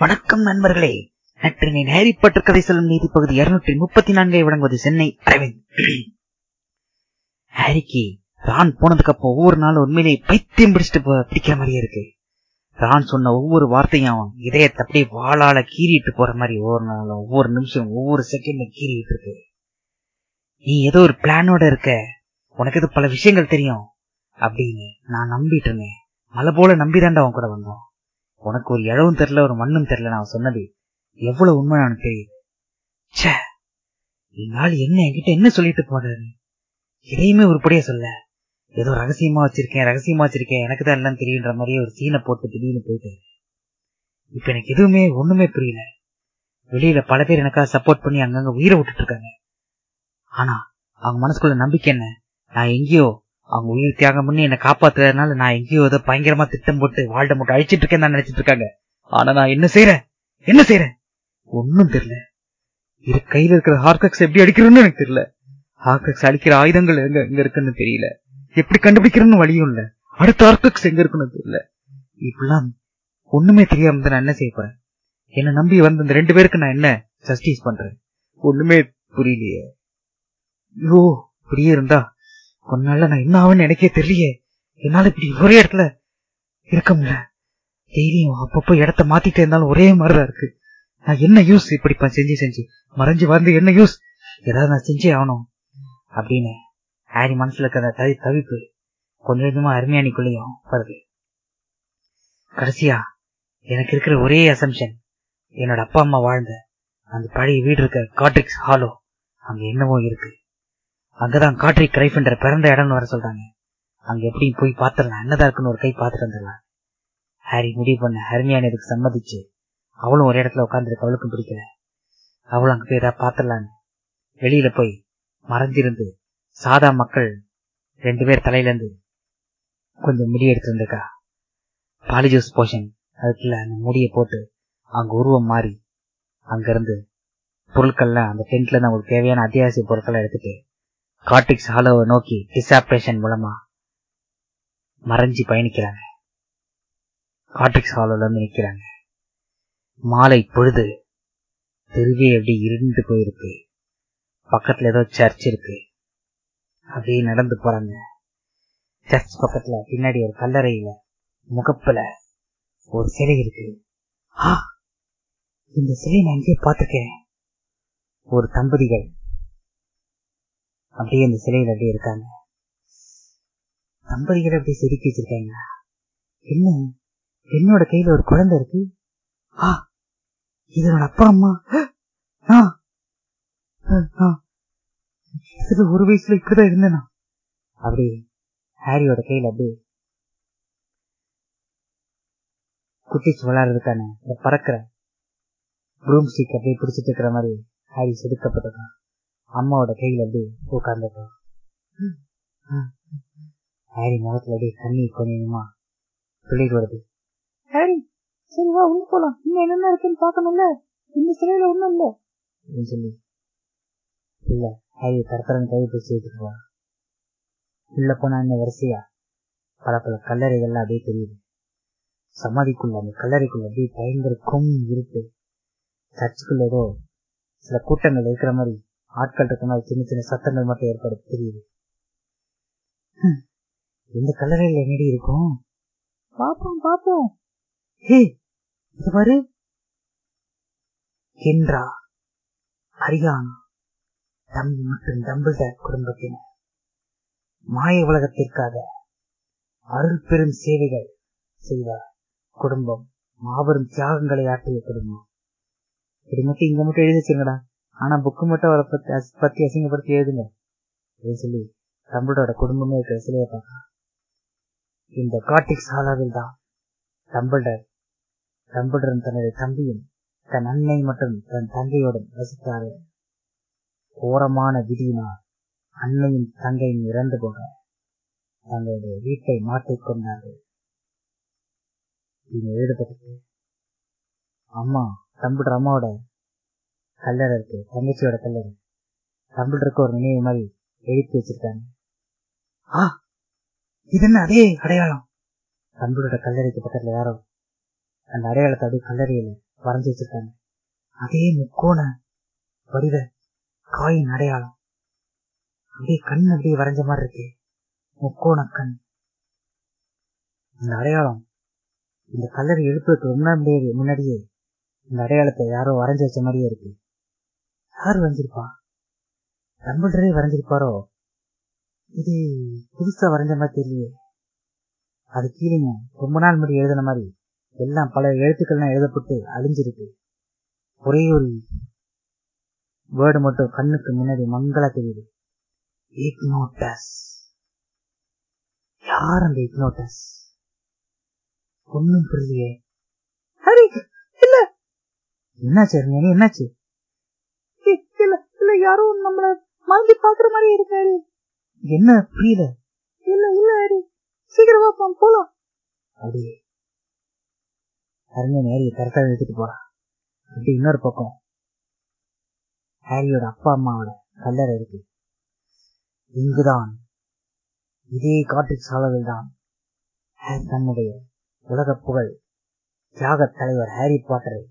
வணக்கம் நண்பர்களே. நற்றினை ஹாரி கதை சொல்லும் நீதி பகுதி இருநூற்றி முப்பத்தி நான்கை வழங்குவது சென்னை அரவிந்த். ஹாரிக்கு ரான் போனதுக்கு அப்போ ஒவ்வொரு நாளும் உண்மையிலேயே பைத்தியம் பிடிச்சிட்டு பிடிக்கிற மாதிரியே இருக்கு. ரான் சொன்ன ஒவ்வொரு வார்த்தையும் இதயத்தை அப்படியே வாழால கீறிட்டு போற மாதிரி ஒவ்வொரு நாளும் ஒவ்வொரு நிமிஷம் ஒவ்வொரு செகண்ட்ல கீறிட்டு இருக்கு. நீ ஏதோ ஒரு பிளானோட இருக்க. உனக்கு இது பல விஷயங்கள் தெரியும் அப்படின்னு நான் நம்பிட்டு இருந்தேன். மலை போல நம்பிதாண்டா அவன் கூட வந்தோம். உனக்கு ஒரு இழவும் தெரியல ஒரு மண்ணும் தெரியல நான் சொன்னது எவ்வளவு உண்மை நான் தெரியுது. சே இந்நாள் என்ன என்கிட்ட என்ன சொல்லிட்டு போறாரு எதையுமே உருப்படியா சொல்ல. ஏதோ ரகசியமா வச்சிருக்கேன் ரகசியமா வச்சிருக்கேன் எனக்கு தான் எல்லாம் தெரியுன்ற மாதிரியே ஒரு சீனை போட்டு திடீர்னு போயிட்டாரு. இப்ப எனக்கு எதுவுமே ஒண்ணுமே புரியல. வெளியில பல பேர் எனக்காக சப்போர்ட் பண்ணி அங்கங்க உயிரை விட்டுட்டு இருக்காங்க. ஆனா அவங்க மனசுக்குள்ள நம்பிக்கை என்ன? நான் எங்கேயோ அவங்க உயிர் தியாகம் பண்ணி என்ன காப்பாத்துறதுனால நான் எங்கேயோ ஏதோ பயங்கரமா திட்டம் போட்டு வாழ்ட மட்டும் அழிச்சிட்டு இருக்கேன் தான் நினைச்சிட்டு இருக்காங்க. ஆனா நான் என்ன செய்யறேன் என்ன செய்யறேன் ஒன்னும் தெரியல. இரு கையில இருக்கிற ஹார்கக்ஸ் எப்படி அடிக்கிறோம்னு எனக்கு தெரியல. ஹார்கக்ஸ் அடிக்கிற ஆயுதங்கள் எங்க எங்க இருக்குன்னு தெரியல. எப்படி கண்டுபிடிக்கிறோம்னு வழியும் இல்ல. அடுத்த ஹார்கக்ஸ் எங்க இருக்குன்னு தெரியல. இப்பெல்லாம் ஒண்ணுமே தெரியாம நான் என்ன செய்ய போறேன்? என்ன நம்பி வந்த இந்த ரெண்டு பேருக்கு நான் என்ன ஜஸ்டிஸ் பண்றேன்? ஒண்ணுமே புரியலையே. ஐயோ இப்படியே இருந்தா கொஞ்ச நாள்ல நான் என்ன ஆகுன்னு எனக்கே தெரியலையே. என்னால இப்படி ஒரே இடத்துல இருக்க முடியல. டெய்லியும் அப்பப்போ இடத்த மாத்திட்டே இருந்தாலும் ஒரே மாதிரிதான் இருக்கு. நான் என்ன யூஸ் இப்படி செஞ்சு செஞ்சு? மறைஞ்சு வந்து என்ன யூஸ் ஏதாவது நான் செஞ்சே ஆகணும் அப்படின்னு ஹாரி மனசுல இருக்கிற தவி தவிப்பு கொஞ்சம் கொஞ்சமா அருமையானிக்குள்ளேயும் வருது. கடைசியா எனக்கு இருக்கிற ஒரே அசம்ஷன் என்னோட அப்பா அம்மா வாழ்ந்த அந்த பழைய வீடு இருக்க காட்ரிக்ஸ் ஹாலோ அங்க என்னவோ இருக்கு. அங்கதான் காட்ரிக் கிரைஃபண்டர் பிறந்த இடம்னு வர சொல்றாங்க. அங்க எப்படியும் போய் பாத்திரலாம் என்னதான் இருக்குன்னு ஒரு கை பாத்துட்டு வந்துடலாம். ஹாரி முடிவு பண்ண. ஹர்மியான இதுக்கு சம்மதிச்சு? அவளும் ஒரு இடத்துல உட்காந்துருக்கு அவளுக்கும் பிடிக்கல. அவளும் அங்க போய் ஏதாவது பாத்திரலான்னு வெளியில போய் மறைஞ்சிருந்து சாதா மக்கள் ரெண்டு பேர் தலையில இருந்து கொஞ்சம் முடி எடுத்து வந்திருக்கா. பாலிஜூஸ் போஷன் அதுக்குள்ள அந்த முடியை போட்டு அங்க உருவம் மாறி அங்க இருந்து பொருட்கள்லாம் அந்த டென்ட்ல இருந்து அவங்களுக்கு தேவையான அத்தியாவசிய பொருட்களை எடுத்துட்டு கார்டிக்ஸ் ஹாலோவை நோக்கி டிசாப்ரேஷன் மூலமா மறைஞ்சு பயணிக்கிறாங்க. கார்டிக்ஸ் ஹாலோல இருந்து நிக்கிறாங்க. மாலை பொழுது தெருவே அப்படி இருண்டு போயிருக்கு. பக்கத்துல ஏதோ சர்ச் இருக்கு. அப்படியே நடந்து போறாங்க. சர்ச் பக்கத்துல பின்னாடி ஒரு கல்லறையில முகப்புல ஒரு சிலை இருக்கு. இந்த சிலை நான் எங்கேயே பார்த்துக்கேன் ஒரு தம்பதிகள் அப்படியே அந்த சிலையில அப்படியே இருக்காங்க. தம்பதிகள் அப்படியே செதுக்கி வச்சிருக்காங்க. என்ன? என்னோட கையில ஒரு குழந்தை இருக்கு. ஆ இதனோட அப்பா அம்மா. ஒரு வயசுல இப்படிதான் இருந்தேனா? அப்படி ஹாரியோட கையில அப்படியே குட்டிச்சு விளையாடுறதுக்கான இந்த பறக்கிற ப்ரூம் ஸ்டிக் அப்படியே பிடிச்சிட்டு இருக்கிற மாதிரி ஹாரி செதுக்கப்பட்டிருக்கான். அம்மாவோட கையில அப்படியே உட்கார்ந்துருக்கான் ஹாரி முகத்துல அப்படியே தண்ணி கொஞ்சமா துளிர் வருது. ஹாரி சரி வா உள்ள போலாம். இன்னும் என்னென்ன இருக்குன்னு பாக்கணும்ல இந்த சிலையில ஒண்ணும் இல்ல. அப்படின்னு சொல்லி இல்ல ஹாரி தரத்தரன் கை பிடிச்சி எடுத்துட்டு வா. உள்ள போனா இன்னும் வரிசையா? பல பல கல்லறைகள்லாம் அப்படியே தெரியுது. சமாதிக்குள்ள அந்த கல்லறைக்குள்ள அப்படியே பயங்கர கும் இருக்கு சர்ச்சுக்குள்ள ஏதோ சில கூட்டங்கள் இருக்கிற மாதிரி ஆட்கள் இருக்கனால சின்ன சின்ன சத்தங்கள் மட்டும் ஏற்படுத்த தெரியுது. இந்த கல்லறையில் என்னடி இருக்கும்? பாப்போம் பாப்போம். ஹே இது பாரு. கென்றா ஹரியானா. தம்பி மற்றும் டம்பிள்டர் குடும்பத்தினர். மாய உலகத்திற்காக அருள் பெரும் சேவைகள் செய்த குடும்பம் மாபெரும் தியாகங்களை ஆற்றிய குடும்பம். இப்படி மட்டும் இங்க மட்டும் எழுதி வச்சிருங்கடா. ஆனா புக்கு மட்டும் அவரை பத்தி பத்தி அசிங்கப்படுத்தி எழுதுங்க. அப்படின்னு சொல்லி டம்பிளோட குடும்பமே இருக்கிற சிலையை பார்க்கலாம் இந்த காட்டிக் சாலாவில் தான் டம்பிள்டர் டம்பிள்டரும் தன்னுடைய தம்பியும் தன் அன்னை மற்றும் தன் தங்கையுடன் வசித்தார்கள். கோரமான விதியினால் அன்னையும் தங்கையும் இறந்து போக தங்களுடைய வீட்டை மாற்றிக்கொண்டார்கள் இது எழுதப்பட்டது அம்மா தம்பிடுற அம்மாவோட கல்லறை இருக்கு. தங்கச்சியோட கல்லறை. டம்பிள்டருக்கு ஒரு நினைவு மாதிரி எழுப்பி வச்சிருக்காங்க. ஆ இது என்ன அதே அடையாளம்? டம்பிளோட கல்லறைக்கு பக்கத்துல யாரோ அந்த அடையாளத்தை அப்படியே கல்லறையில வரைஞ்சு வச்சிருக்காங்க. அதே முக்கோண வடிவ காயின் அடையாளம். அப்படியே கண் அப்படியே வரைஞ்ச மாதிரி இருக்கு. முக்கோண கண். இந்த அடையாளம் இந்த கல்லறை எழுப்புறதுக்கு முடியாது முன்னாடியே இந்த அடையாளத்தை யாரோ வரைஞ்சு வச்ச மாதிரியே இருக்கு. யார் வரைஞ்சிருப்பா? டம்பிள்டரே வரைஞ்சிருப்பாரோ? இது புதுசா வரைஞ்ச மாதிரி தெரியலையே. அது கீழேங்க ரொம்ப நாள் முன்னாடி எழுதின மாதிரி எல்லாம் பல எழுத்துக்கள்லாம் எழுதப்பட்டு அழிஞ்சிருக்கு. ஒரே ஒரு வேர்டு மட்டும் கண்ணுக்கு முன்னாடி மங்களா தெரியுது. இக்னோட்டஸ் யார் அந்த இக்னோட்டஸ் ஒன்னும் புரியலையே. ஹரி இல்ல. என்னாச்சு அருமையானி என்னாச்சு? இல்ல யாரும் நம்மள மறந்து பாக்குற மாதிரி இருக்காரு. என்ன புரியல. இல்ல இல்ல ஹரி சீக்கிரமா போலாம். அப்படியே. அருமையான ஹாரியை கரெக்டா எடுத்துட்டு போறான் அப்படி இன்னொரு பக்கம். ஹாரியோட அப்பா அம்மாவோட கல்லறை இருக்கு. இங்குதான். இதே காட்டு சாலையில் தான் தன்னுடைய உலக புகழ். தியாக தலைவர் ஹாரி பாட்டரை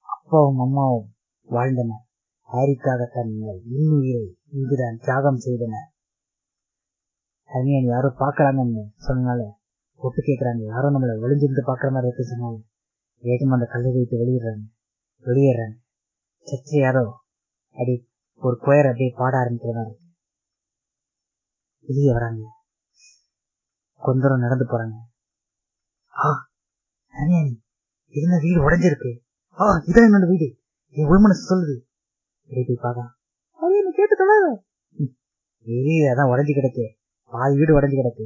அப்பாவும் அம்மாவும் வாழ்ந்தனர். ஹாரிக்காக தன்னை இன்னுயிரை இங்குதான் தியாகம் செய்தனர்? ஹர்மியன் யாரோ பாக்குறாங்கன்னு சொன்னால ஒட்டு கேக்குறாங்க யாரோ நம்மளை ஒளிஞ்சிருந்து பார்க்குற மாதிரி இருக்கு சொன்னால. வேகமா அந்த கல்லறை விட்டு வெளியிடுறாங்க வெளியேறாங்க சர்ச்சை யாரோ அப்படி ஒரு குயர் அப்படியே பாட ஆரம்பிக்கிற மாதிரி இருக்கு. வெளியே வராங்க. கொஞ்ச தூரம் நடந்து போறாங்க. ஆ ஹரியானி என்ன வீடு உடஞ்சிருக்கு? ஆ இதான் என்னோட வீடு. என் உள்மனசு சொல்லுது. அப்படியே போய் பாக்கலாம் ஹரியானி கேட்டு தொடாத வெளியே அதான் உடஞ்சி கிடக்கு. பாதி வீடு உடஞ்சி கிடக்கு.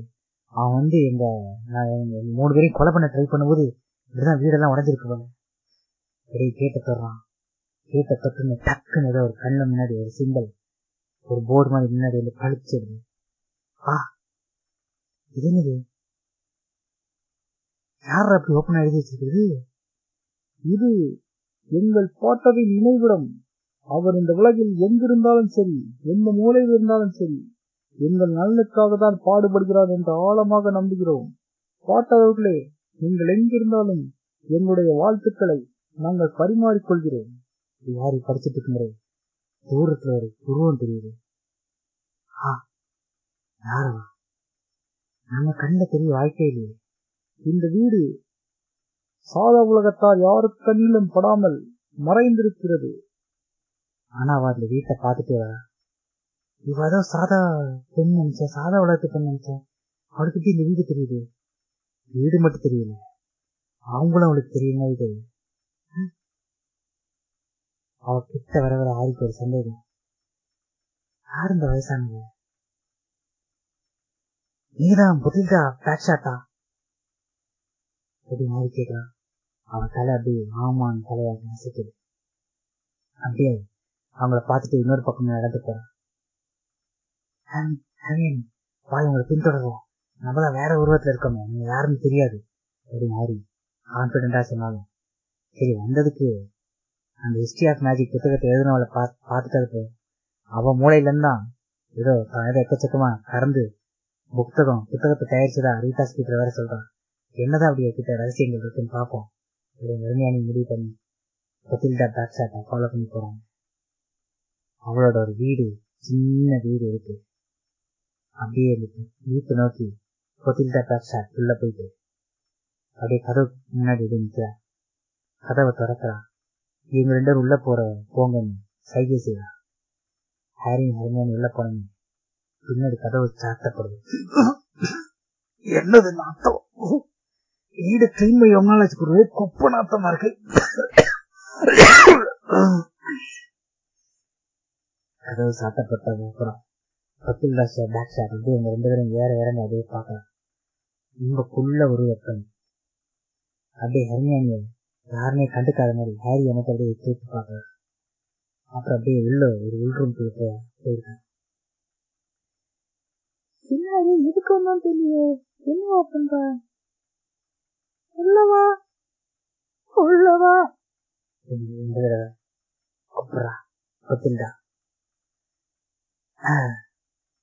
அவன் வந்து எங்க நான் மூணு பேரையும் கொலை பண்ண ட்ரை பண்ணும்போது இப்படிதான் வீடெல்லாம் உடஞ்சிருக்கு போல. அப்படியே கேட்ட தொடுறான். கேட்ட தொட்டுன்னு டக்குன்னு ஏதோ ஒரு கண்ணு முன்னாடி ஒரு சிம்பிள் ஒரு போர்டு மாதிரி முன்னாடி வந்து பழிச்சிடுது ஆ இது என்னது? யார் அப்படி ஓப்பன் எழுதி வச்சிருக்குது இது எங்கள் பாட்டரின் நினைவிடம். அவர் இந்த உலகில் எங்கிருந்தாலும் சரி எந்த மூலையில் இருந்தாலும் சரி எங்கள் நலனுக்காக தான் பாடுபடுகிறார் என்று ஆழமாக நம்புகிறோம். பாட்டவர்களே நீங்கள் எங்கிருந்தாலும் எங்களுடைய வாழ்த்துக்களை நாங்கள் பரிமாறிக்கொள்கிறோம். யாரி படிச்சிட்டு இருக்கும்போது? தூரத்துல ஒரு உருவம் தெரியுது. ஆ யாரவா? நம்ம கண்ணில் தெரிய வாய்ப்பே இல்லையே. இந்த வீடு சாதா உலகத்தார் யாரு கண்ணிலும் படாமல் மறைந்திருக்கிறது. ஆனா அவ அந்த வீட்டை பார்த்துட்டே வரா. இவ ஏதோ சாதா பெண் நினைச்சேன் சாதா உலகத்து பெண் நினைச்சேன் அவளுக்கு எப்படி இந்த வீடு தெரியுது. வீடு மட்டும் தெரியல. அவங்களும் அவளுக்கு தெரியுமா மாதிரி தெரியுது. அவ கிட்ட வர வர ஆரிக்கு ஒரு சந்தேகம். யார் இந்த வயசானவங்க நீதான் புதிதா பேட்ஷாட்டா? அப்படின்னு ஆரி கேட்கிறான் அவன் தலை அப்படியே ஆமான் தலையாக நசிக்குது அப்படியே அவங்கள பார்த்துட்டு இன்னொரு பக்கம் நடந்து போறான். பாய் உங்களை பின்தொடர்வோம். நம்ம தான் வேற உருவத்துல இருக்கோமே நீங்க யாருன்னு தெரியாது. அப்படின்னு ஹாரி கான்பிடண்டா சொன்னாலும். சரி வந்ததுக்கு அந்த ஹிஸ்டரி ஆஃப் மேஜிக் புத்தகத்தை எழுதினவளை பார்த்துட்டு அது அவ மூளையில இருந்தான் ஏதோ ஏதோ எக்கச்சக்கமா கறந்து புத்தகம் புத்தகத்தை தயாரிச்சதா ரீதா ஸ்பீக்கர் வேற சொல்றான் என்னதான் அப்படி கிட்ட ரகசியங்கள் இருக்குன்னு பார்ப்போம். அப்படின்னு நிர்மயானி முடிவு பண்ணி பத்தில்டா பேக் ஷாட்டை ஃபாலோ பண்ணி போறாங்க. அவளோட ஒரு வீடு சின்ன வீடு இருக்கு. அப்படியே இருந்துச்சு வீட்டை நோக்கி கொத்தில்தா பேக் உள்ள போயிட்டு. அப்படியே கதவு முன்னாடி நிற்கிறா கதவை திறக்கிறா. இவங்க ரெண்டு பேரும் உள்ள போற போங்கன்னு சைகை செய்யறா ஹாரி ஹரிமையான உள்ள போனங்க பின்னாடி கதவு சாத்தப்படுது. என்னது நாத்தம் வீடு க்ளீன் பண்ணி ரொம்ப நாள் வச்சுக்கிறது குப்பை நாத்தமா இருக்கு. கதவு சாத்தப்பட்டது அப்புறம் பத்தில் பேக் ஷாட் அப்படியே இவங்க ரெண்டு பேரும் ஏற இறங்க அப்படியே பார்க்கலாம். இவங்களுக்குள்ள ஒரு வெப்பன் அப்படியே ஹரியானிய யாருமே கண்டுக்காத மாதிரி ஹாரியை மட்டும் அப்படியே தூக்கி பார்க்க அப்புறம் அப்படியே உள்ள ஒரு உள்ரூம் போயிருக்காங்க. பின்னாடி எதுக்கு வந்தான் தெரியல என்னவா பண்ற உள்ளவா? உள்ளவா? ரெண்டு தடவை. அப்புறா பத்தில்டா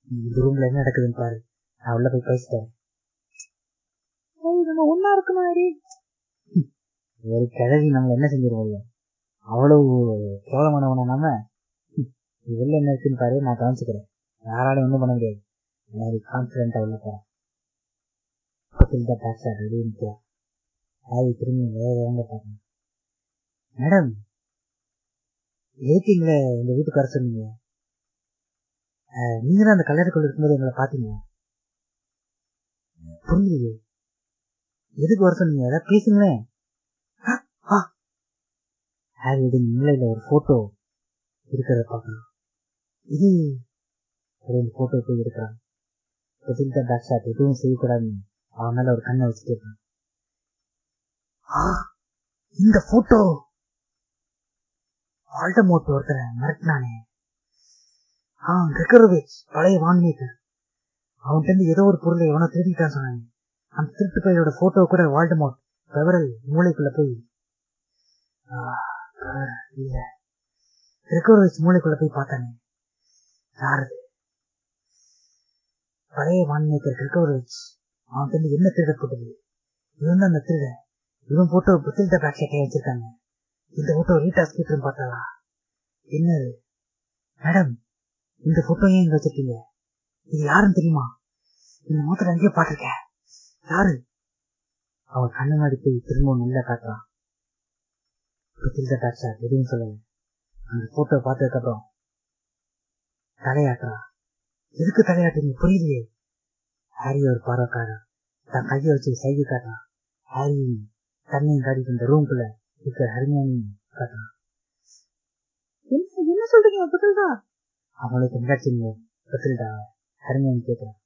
இந்த ரூம்ல என்ன நடக்குதுன்னு பாரு. நான் உள்ள போய் பேசிட்டேன். நம்ம ஒன்னா இருக்கணும் ஹரி ஒரு கிழவி நம்மள என்ன செஞ்சிருவோம் அவ்வளவு கேவலமானவன நாம. வெளில என்ன இருக்குன்னு பாரு நான் கவனிச்சுக்கிறேன். யாராலும் ஒண்ணும் பண்ண முடியாது. மாதிரி கான்பிடண்டா உள்ள போறான் பக்கத்துல தான் ஷாட் வெளியே ஹாரி திரும்பி வேற இறங்க பார்க்கணும் மேடம் எதுக்கு எங்களை இந்த வீட்டுக்கு வர சொன்னீங்க. நீங்க தான் அந்த கல்லறைக்குள்ள இருக்கும்போது எங்களை பாத்தீங்களா புரியலையே. எதுக்கு வர சொன்னீங்க? ஏதாவது பேசுங்களேன் ஹாரியோட மூளையில ஒரு போட்டோ இருக்கிறத பார்க்கலாம். இது அப்படின்னு போட்டோ போய் எடுக்கிறான். பதில்தா பேக் ஷாட் எதுவும் செய்யக்கூடாதுன்னு அவன் மேல ஒரு கண்ணை வச்சுட்டு இருக்கான். இந்த போட்டோ ஆல்டமோட் ஒருத்தரை மிரட்டினானே. ஆ இருக்கிறது பழைய வான்மேக்கர் அவன்கிட்ட ஏதோ ஒரு பொருளை எவனோ திருடிட்டான் சொன்னாங்க அந்த திருட்டு பையனோட போட்டோ கூட வால்டமோட் பெவரல் மூளைக்குள்ள போய் ஆ, மூளைக்குள்ள போய் பார்த்தானே. யாரது? பழைய வான்மேக்கர் ரெக்கரோவேஜ் அவன்கிட்ட என்ன திருடப்பட்டது இவன் தான் அந்த திருட இவன் போட்டோ புத்தில்ட பேக் வச்சிருக்காங்க. இந்த போட்டோ ரீட்டா ஸ்கீட்டர் பார்த்தாளா? என்னது? மேடம் இந்த போட்டோ ஏன் வச்சிருக்கீங்க? இது யாருன்னு தெரியுமா? இந்த முகத்துல எங்கேயோ பாத்திருக்கேன் யாரு? அவன் கண்ணு முன்னாடி போய் திரும்ப நல்லா காட்டுறான். புத்தில்ட எதுவும் சொல்லல. அந்த போட்டோ பார்த்ததுக்கப்புறம் தலையாட்டுறா எதுக்கு தலையாட்டுங்க புரியலையே. ஹாரி ஒரு பார்வைக்காரன் தன் கையை வச்சு சைகை காட்டுறான். ஹாரி தண்ணியும் காட்டிட்டு இந்த ரூம்குள்ள இருக்கிற ஹரிஞானியும் காட்டுறான். என்ன என்ன சொல்றீங்க? பத்தில்டா அவளை கண்காட்சிங்க பத்தில்டா ஹரிஞானி கேட்கிறான்.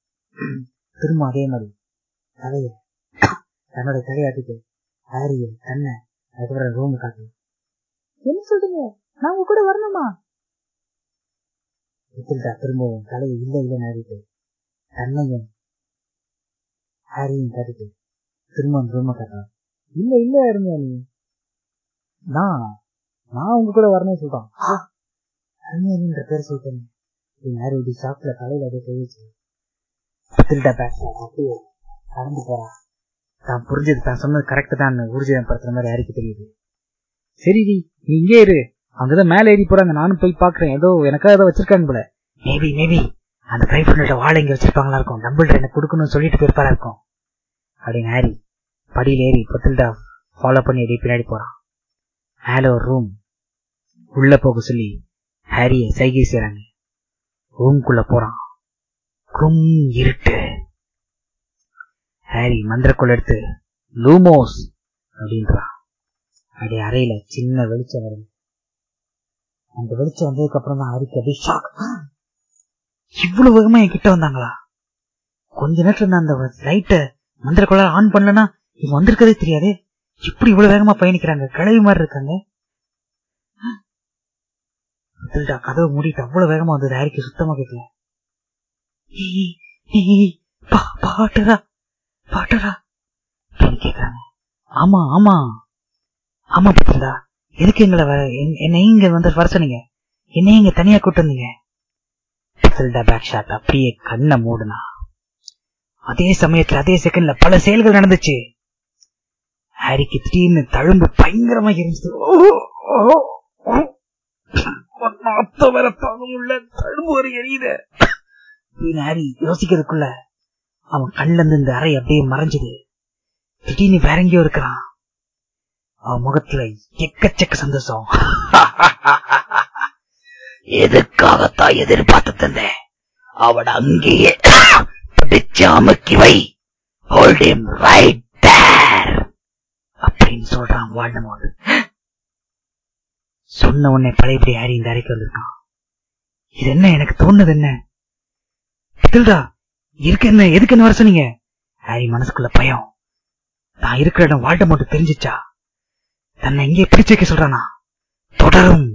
திரும்ப அதே மாதிரி தலைய தன்னோட தலையாட்டிட்டு ஹாரிய தன்னை அதுக்கப்புறம் ரூம் காட்டுறான். என்ன சொல்றீங்க? நான் உங்க கூட வரணுமா? பத்தில்டா திரும்பவும் தலையை இல்ல இல்ல நாடிட்டு தன்னையும் ஹாரியும் காட்டிட்டு திரும்ப அந்த ரூமை காட்டுறான். இல்ல இல்ல இருங்க நீ நான் நான் உங்க கூட வரணும்னு சொல்றான். அருமையானின்ற பேர் சொல்லிட்டேன். அப்படின்னு இப்படி ஷாப்ல தலையில அப்படியே கை வச்சு திருட்டா பேச அப்படியே கடந்து போறான் தான் புரிஞ்சது தான் சொன்னது கரெக்ட் தான். ஊர்ஜிதம் படுத்துற மாதிரி யாருக்கு தெரியுது? சரி டி நீ இங்கே இரு. அங்கதான் மேல ஏறி போறாங்க நானும் போய் பாக்குறேன் ஏதோ எனக்காக ஏதோ வச்சிருக்காங்க போல. மேபி மேபி அந்த கைஃபுன்னோட வாழை இங்க வச்சிருப்பாங்களா இருக்கும். டம்பிள் எனக்கு கொடுக்கணும்னு சொல்லிட்டு போயிருப்பாரா இருக்கும். அப்படின்னு ஹாரி படியில் ஏறி பத்தில்டா ஃபாலோ பண்ணி அப்படியே பின்னாடி போறான். மேல ஒரு ரூம் உள்ள போக சொல்லி ஹாரிய சைகை செய்றாங்க. ரூம்குள்ள போறான். கும் இருட்டு. ஹாரி மந்திரக்குள்ள எடுத்து லூமோஸ் அப்படின்றான். அப்படியே அறையில சின்ன வெளிச்சம் வருது. அந்த வெளிச்சம் வந்ததுக்கு அப்புறம் தான் ஹாரிக்கு அப்படியே ஷாக் இவ்வளவு வேகமா என் கிட்ட வந்தாங்களா? கொஞ்ச நேரத்துல நான் அந்த லைட்டை மந்திரக்குள்ள ஆன் பண்ணலன்னா இவன் வந்திருக்கதே தெரியாது. இப்படி இவ்வளவு வேகமா பயணிக்கிறாங்க. கிளவி மாதிரி இருக்காங்க. அதில்டா கதவை மூடிட்டு அவ்வளவு வேகமா வந்தது. ஹாரிக்கு சுத்தமா கேட்கல பாட்டரா பாட்டரா கேக்குறாங்க. ஆமா ஆமா. ஆமா பத்திரா எதுக்கு எங்களை வர- என்- என்னை இங்க வந்து வர சொன்னீங்க? என்னை இங்க தனியா கூட்டு வந்தீங்க? பத்தில்டா பேக் ஷாட் அப்படியே கண்ணை மூடுனா. அதே சமயத்துல அதே செகண்ட்ல பல செயல்கள் நடந்துச்சு. ஹாரிக்கு திடீர்னு தழும்பு பயங்கரமா இருந்துச்சு. ஓ, ஓ, ஓ. உள்ள தழும்பு வரை ஹாரி யோசிக்கிறதுக்குள்ள அவன் கண்ல இருந்து இந்த அறை அப்படியே மறைஞ்சது. திடீர்னு வேற எங்கேயோ இருக்கிறான். அவன் முகத்துல எக்கச்சக்க சந்தோஷம். எதுக்காகத்தான் எதிர்பார்த்து தந்தேன் அவட அங்கேயே பிடிச்சு அமுக்கி வை ஹோல்ட் ரைட் அப்படின்னு சொல்றான் வால்டமோட் சொன்ன உடனே பழையபடி ஹாரி இந்த அறைக்கு வந்திருக்கான்? இது என்ன எனக்கு தோணுது என்ன? பிதில்டா இருக்கு என்ன? எதுக்கு என்ன வர சொன்னீங்க? ஹாரி மனசுக்குள்ள பயம். நான் இருக்கிற இடம் வால்டமோட் தெரிஞ்சிச்சா? தன்னை இங்கே பிடிச்சு வைக்க சொல்றானா? தொடரும்.